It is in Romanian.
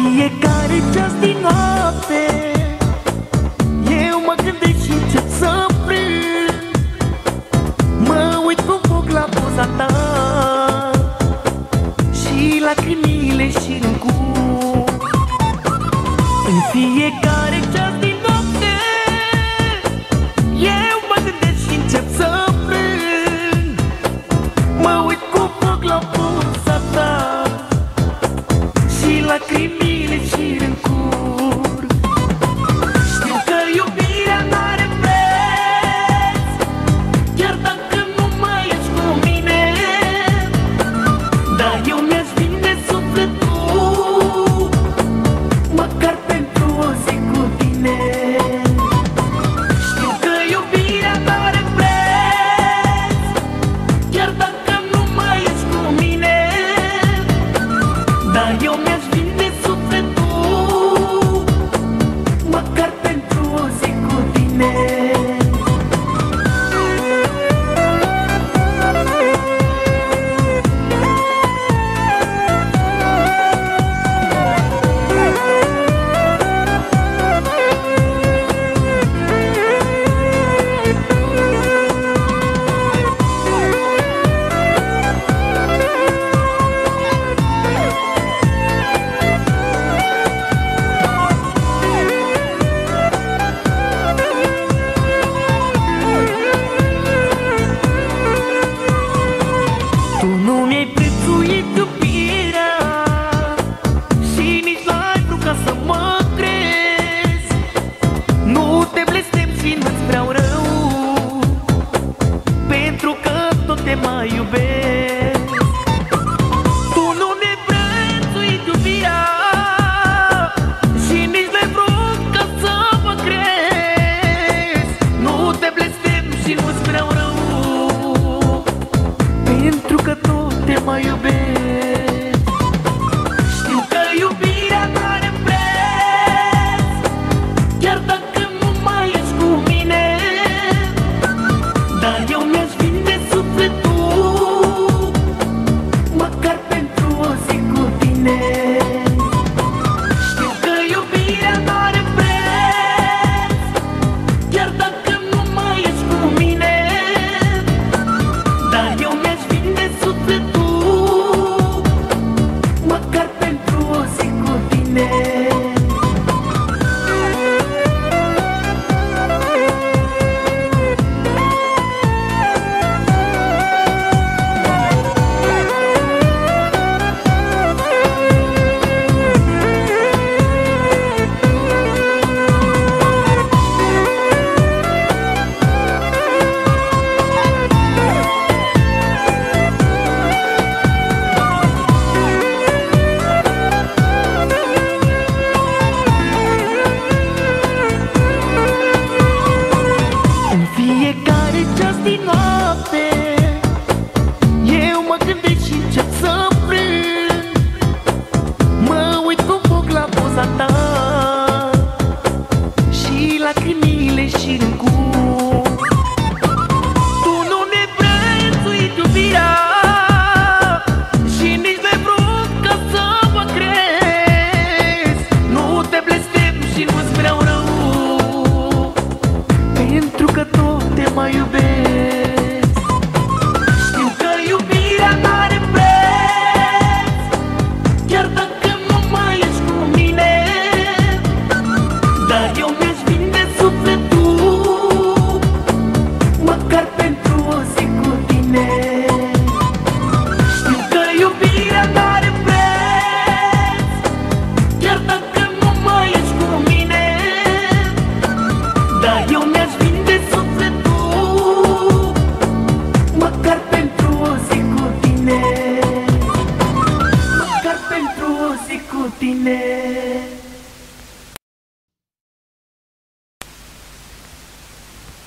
fiecare ceas din noapte Eu mă gândesc și încep să plâng. Mă uit cu foc la poza ta Și lacrimile și în cu În fiecare Kimi ile şiirin kur my you been?